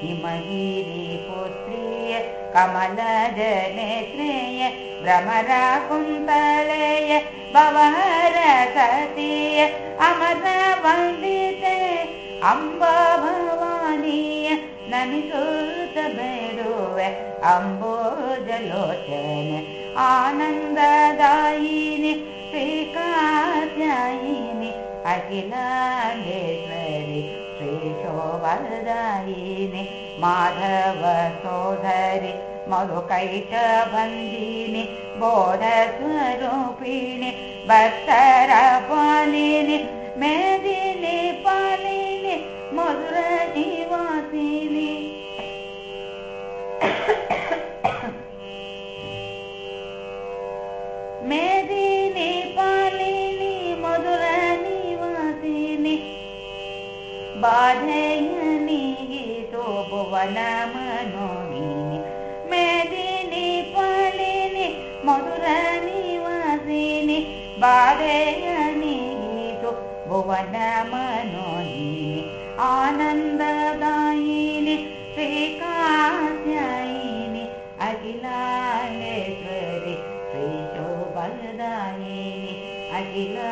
Himgiri पुत्रीय कमलजनेत्रेय भ्रमराकुन्तलय भवहर सतीय अमर वन्दिते अम्बा भवानीय ननिसुत बेडुवे अम्बोजलोचन आनन्ददायिनि श्रीकात्यायिनि अखिलाण्डेश्वरि श्रीशोभरदायिनि Madhava सोदरि मधुकैटबन्दिनि बोधस्वरूपिणि भक्तरपालिनि मेदिनि पालिनि मधुरनिवासिनि मेदिनि भुवनमनोहिनि मेदिनि पालिनि मधुरनिवासिनि बाधयनिगितो भुवनमनोहिनि आनन्ददायिनि श्रीकात्यायिनि अखिलाण्डेश्वरि श्रीशोभदायिनि अखिला